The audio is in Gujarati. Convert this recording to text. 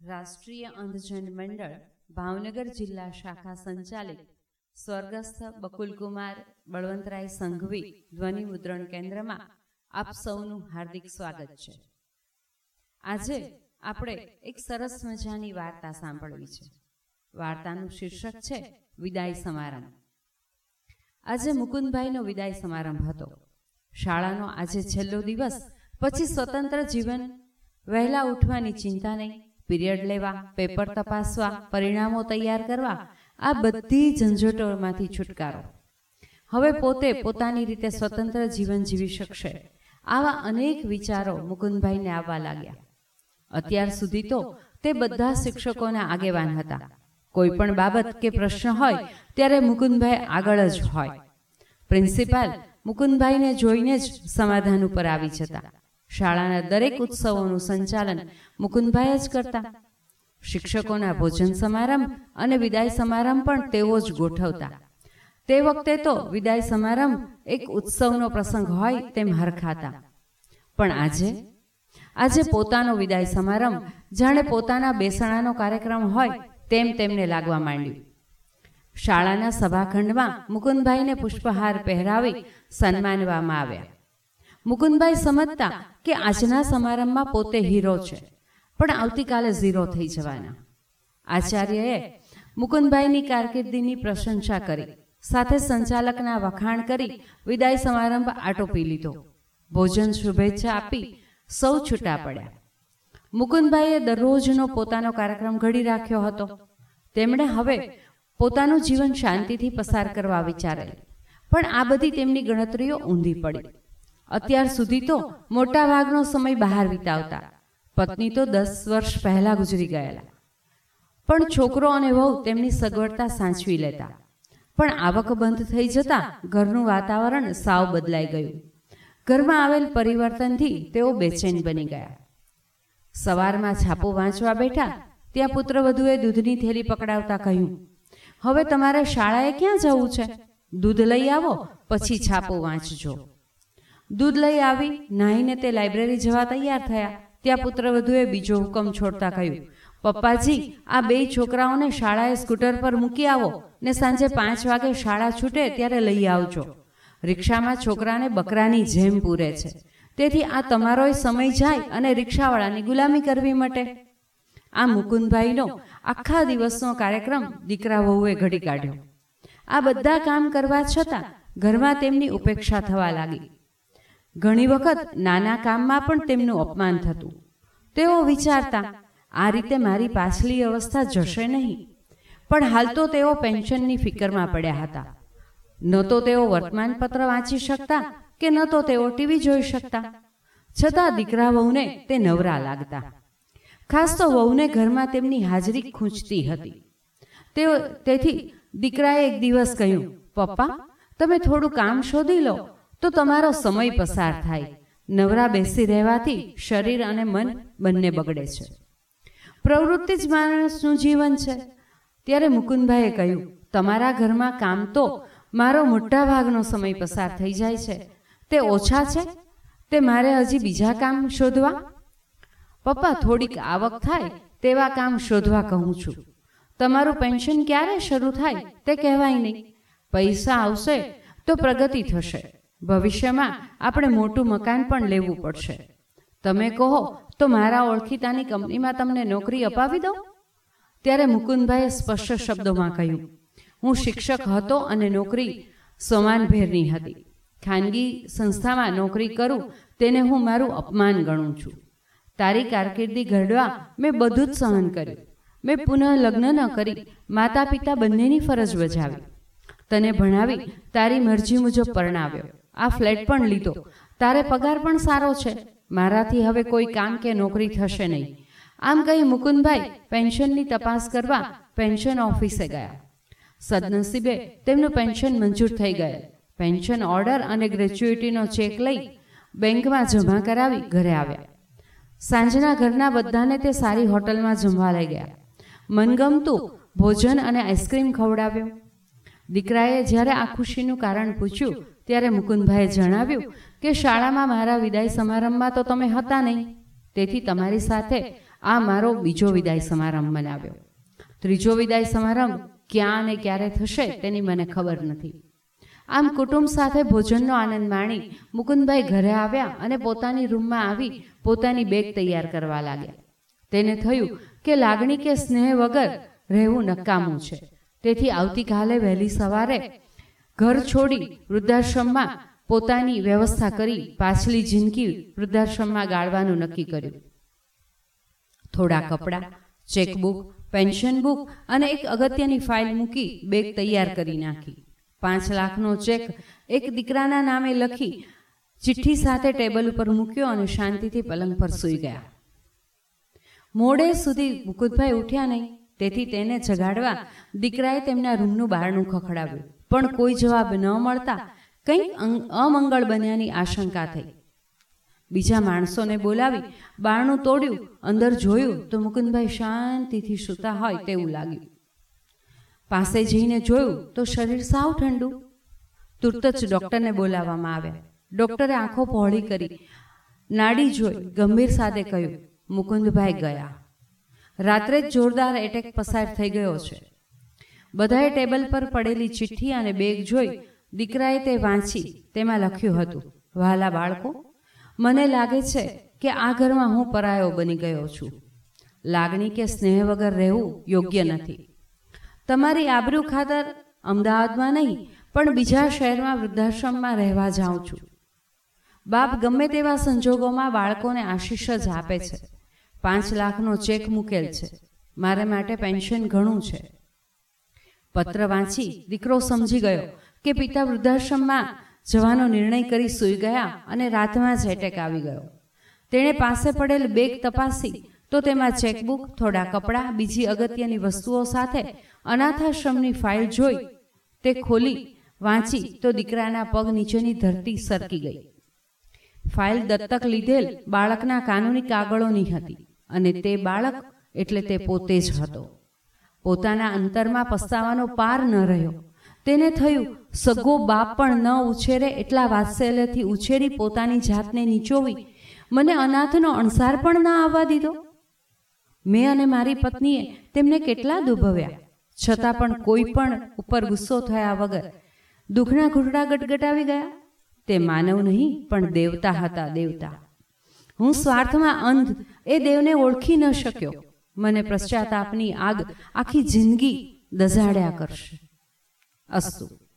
રાષ્ટ્રીય અંધજન મંડળ ભાવનગર જિલ્લા શાખા સંચાલિત સ્વર્ગસ્થ બકુલકુમાર બળવંતરાય સંઘવી ધ્વનિ મુદ્રણ કેન્દ્રમાં આપ સૌનું હાર્દિક સ્વાગત છે. આજે આપણે એક સરસ મજાની વાર્તા સાંભળવી છે. વાર્તાનું શીર્ષક છે વિદાય સમારંભ. આજે મુકુંદભાઈનો વિદાય સમારંભ હતો. શાળાનો આજે છેલ્લો દિવસ, પછી સ્વતંત્ર જીવન, વહેલા ઉઠવાની ચિંતા નહીં પીરિયડ લેવા, પેપર તપાસવા, પરિણામો તૈયાર કરવા, આ બધી ઝંઝટોમાંથી છુટકારો. હવે પોતે પોતાની રીતે સ્વતંત્ર જીવન જીવી શકશે, આવા અનેક વિચારો મુકુંદભાઈને આવવા લાગ્યા. અત્યાર સુધી તો તે બધા શિક્ષકોના આગેવાન હતા. કોઈ પણ બાબત કે પ્રશ્ન હોય, ત્યારે મુકુંદભાઈ આગળ જ હોય. પ્રિન્સિપાલ મુકુંદભાઈને જોઈને જ સમાધાન ઉપર આવી જતા. શાળાના દરેક ઉત્સવોનું સંચાલન મુકુંદભાઈ જ કરતા. શિક્ષકોના ભોજન સમારંભ અને વિદાય સમારંભ પણ તેઓ જ ગોઠવતા. તે વખતે તો વિદાય સમારંભ એક ઉત્સવનો પ્રસંગ હોય તેમ હરખાતા. પણ આજે? આજે પોતાનો વિદાય સમારંભ જાણે પોતાના બેસણાનો કાર્યક્રમ હોય તેમ તેમને લાગવા માંડ્યું. શાળાના સભાખંડમાં મુકુંદભાઈને પુષ્પહાર પહેરાવી સન્માનવામાં આવ્યા. મુકુંદભાઈ સમજતા કે આજના સમારંભમાં પોતે હીરો છે, પણ આવતીકાલે ઝીરો થઈ જવાના. આચાર્યએ મુકુંદભાઈની કારકિર્દીની પ્રશંસા કરી, સાથે સંચાલકના વખાણ કરી વિદાય સમારંભ આટોપી લીધો. ભોજન શુભેચ્છા આપી સૌ છૂટા પડ્યા. મુકુંદભાઈએ દરરોજનો પોતાનો કાર્યક્રમ ઘડી રાખ્યો હતો. તેમણે હવે પોતાનું જીવન શાંતિથી પસાર કરવા વિચારેલ. પણ આ બધી તેમની ગણતરીઓ ઊંધી પડી. અત્યાર સુધી તો મોટા ભાગનો સમય બહાર વિતાવતા. પત્ની તો દસ વર્ષ પહેલા ગુજરી ગયેલા. પણ છોકરો અને વહુ તેમની સગવડતા સાચવી લેતા. પણ આવક બંધ થઈ જતા ઘરનું વાતાવરણ સાવ બદલાઈ ગયું. ઘરમાં આવેલ પરિવર્તનથી તેઓ બેચેન બની ગયા. સવારમાં છાપો વાંચવા બેઠા, ત્યાં પુત્રવધુએ દૂધની થેલી પકડાવતા કહ્યું, હવે તમારે શાળાએ ક્યાં જવું છે? દૂધ લઈ આવો, પછી છાપો વાંચજો. દૂધ લઈ આવી, નાહીને તે લાઇબ્રેરી જવા તૈયાર થયા. ત્યાં પુત્રવધુએ બીજો હુકમ છોડતા કહ્યું, પપ્પાજી, આ બે છોકરાઓને શાળાએ સ્કૂટર પર મૂકી આવો ને સાંજે પાંચ વાગે શાળા છૂટે ત્યારે લઈ આવજો. રિક્ષામાં છોકરાને બકરાની જેમ પૂરે છે. તેથી આ તમારોય સમય જાય અને રિક્ષાવાળાની ગુલામી કરવી માટે. આ મુકુંદભાઈનો આખા દિવસનો કાર્યક્રમ દીકરા વહુએ ઘડી કાઢ્યો. આ બધા કામ કરવા છતાં ઘરમાં તેમની ઉપેક્ષા થવા લાગી. ઘણી વખત નાના કામમાં પણ તેમનું અપમાન થતું. તેઓ વિચારતા, આ રીતે મારી પાછલી અવસ્થા જશે નહીં. પણ હાલ તો તેઓ પેન્શનની ફિકરમાં પડ્યા હતા. ન તો તેઓ વર્તમાનપત્ર વાંચી શકતા કે ન તો તેઓ ટીવી જોઈ શકતા. છતાં દીકરા વહુને તે નવરા લાગતા. ખાસ તો વહુને ઘરમાં તેમની હાજરી ખૂંચતી હતી. તેઓ, તેથી દીકરાએ એક દિવસ કહ્યું, પપ્પા, તમે થોડું કામ શોધી લો. તો તમારો સમય પસાર થાય. નવરા બેસી રહેવાથી શરીર અને મન બંને બગડે છે. પ્રવૃત્તિ જ માણસનું જીવન છે. ત્યારે મુકુંદભાઈએ કહ્યું, તમારા ઘરમાં કામ તો મારો મોટા ભાગનો સમય પસાર થઈ જાય છે. તે ઓછા છે? તે મારે હજી બીજા કામ શોધવા? પપ્પા, થોડીક આવક થાય તેવા કામ શોધવા કહું છું. તમારું પેન્શન ક્યારે શરૂ થાય તે કહેવાય નહીં. પૈસા આવશે તો પ્રગતિ થશે. ભવિષ્યમાં આપણે મોટું મકાન પણ લેવું પડશે. તમે કહો, તો મારા ઓળખીતાની કંપનીમાં તમને નોકરી અપાવી દો ત્યારે મુકુંદભાઈએ સ્પષ્ટ શબ્દોમાં કહ્યું, હું શિક્ષક હતો અને નોકરી સમાનભેરની હતી. ખાનગી સંસ્થામાં નોકરી કરું, તેને હું મારું અપમાન ગણું છું. તારી કારકિર્દી ઘડવા મેં બધું જ સહન કર્યું. મેં પુનઃ લગ્ન ન કરી માતા પિતા બંનેની ફરજ બજાવી. તને ભણાવી તારી મરજી મુજબ પરણાવ્યો. આ ફ્લેટ પણ લીધો. તારે પગાર પણ સારો છે. મારાથી હવે કોઈ કામ કે નોકરી થશે નહીં. આમ કહી મુકુંદભાઈ પેન્શનની તપાસ કરવા પેન્શન ઓફિસે ગયા. સદનસીબે તેમનું પેન્શન મંજૂર થઈ ગયેલ. પેન્શન ઓર્ડર અને ગ્રેચ્યુઇટીનો ચેક લઈ બેંકમાં જમા કરાવી ઘરે આવ્યા. સાંજના ઘરના બધાને તે સારી હોટલમાં જમવા લઈ ગયા. મનગમતું ભોજન અને આઈસ્ક્રીમ ખવડાવ્યું. દીકરાએ જ્યારે આ ખુશીનું કારણ પૂછ્યું ત્યારે મુકુંદભાઈએ જણાવ્યું કે શાળામાં મારા વિદાય સમારંભમાં તો તમે હતા નહીં. તેથી તમારી સાથે આ મારો બીજો વિદાય સમારંભ મનાવ્યો ત્રીજો વિદાય સમારંભ ક્યાં અને ક્યારે થશે તેની મને ખબર નથી. આમ કુટુંબ સાથે ભોજનનો આનંદ માણી મુકુંદભાઈ ઘરે આવ્યા અને પોતાની રૂમમાં આવી પોતાની બેગ તૈયાર કરવા લાગ્યા. તેને થયું કે લાગણી કે સ્નેહ વગર રહેવું નકામું છે. તેથી આવતીકાલે વહેલી સવારે ઘર છોડી વૃદ્ધાશ્રમમાં પોતાની વ્યવસ્થા કરી પાછલી જિંદગી વૃદ્ધાશ્રમમાં ગાળવાનું નક્કી કર્યું. થોડા કપડાં, ચેકબુક, પેન્શન બુક અને એક અગત્યની ફાઇલ મૂકી બેગ તૈયાર કરી નાખી. પાંચ લાખનો ચેક એક દીકરાના નામે લખી ચિઠ્ઠી સાથે ટેબલ ઉપર મૂક્યો અને શાંતિથી પલંગ પર સૂઈ ગયા. મોડે સુધી મુકુદભાઈ ઉઠ્યા નહીં, તેથી તેને જગાડવા દીકરાએ તેમના રૂમનું બારણું ખખડાવ્યું. પણ કોઈ જવાબ ન મળતા કંઈ અમંગળ બન્યાની આશંકા થઈ. બીજા માણસોને બોલાવી બારણું તોડ્યું, અંદર જોયું તો મુકુંદભાઈ શાંતિથી સૂતા હોય તેવું લાગ્યું. પાસે જઈને જોયું તો શરીર સાવ ઠંડુ. તુરત જ ડૉક્ટરને બોલાવવામાં આવ્યા. ડૉક્ટરે આંખો પહોળી કરી નાડી જોઈ ગંભીર સાથે કહ્યું, મુકુંદભાઈ ગયા. રાત્રે જ જોરદાર એટેક પસાર થઈ ગયો છે. બધાએ ટેબલ પર પડેલી ચિઠ્ઠી અને બેગ જોઈ દીકરાએ તે વાંચી. તેમાં લખ્યું હતું, વહાલા બાળકો, મને લાગે છે કે આ ઘરમાં હું પરાયો બની ગયો છું. લાગણી કે સ્નેહ વગર રહેવું યોગ્ય નથી. તમારી આબરૂ ખાતર અમદાવાદમાં નહીં, પણ બીજા શહેરમાં વૃદ્ધાશ્રમમાં રહેવા જાઉં છું. બાપ ગમે તેવા સંજોગોમાં બાળકોને આશીષ જ આપે છે. પાંચ લાખનો ચેક મૂકેલ છે. મારે માટે પેન્શન ઘણું છે. પત્ર વાંચી દીકરો સમજી ગયો કે પિતા વૃદ્ધાશ્રમમાં જવાનો નિર્ણય કરી સૂઈ ગયા અને રાતમાં જ એટેક આવી ગયો. તેણે પાસે પડેલ બેગ તપાસી તો તેમાં ચેકબુક થોડા કપડાં બીજી અગત્યની વસ્તુઓ સાથે અનાથાશ્રમની ફાઇલ જોઈ. તે ખોલી વાંચી તો દીકરાના પગ નીચેની ધરતી સરકી ગઈ. ફાઇલ દત્તક લીધેલ બાળકના કાનૂની કાગળોની હતી અને તે બાળક એટલે તે પોતે જ હતો. પોતાના અંતરમાં પસ્તાવાનો પાર ન રહ્યો. તેને થયું, સગો બાપ પણ ન ઉછેરે એટલા વાત્સલ્યથી ઉછેરી પોતાની જાતને નીચોવી. મને અનાથનો અણસાર પણ ના આવવા દીધો. મેં અને મારી પત્નીએ તેમને કેટલા દુભવ્યા. છતાં પણ કોઈ પણ ઉપર ગુસ્સો થયા વગર દુઃખના ઘૂંટડા ગટગટાવી ગયા. તે માનવ નહીં, પણ દેવતા હતા, દેવતા. હું સ્વાર્થમાં અંધ એ દેવને ઓળખી ન શક્યો. મને પશ્ચાતાપની આગ આખી જિંદગી દઝાડ્યા કરશે. અસ્તુ.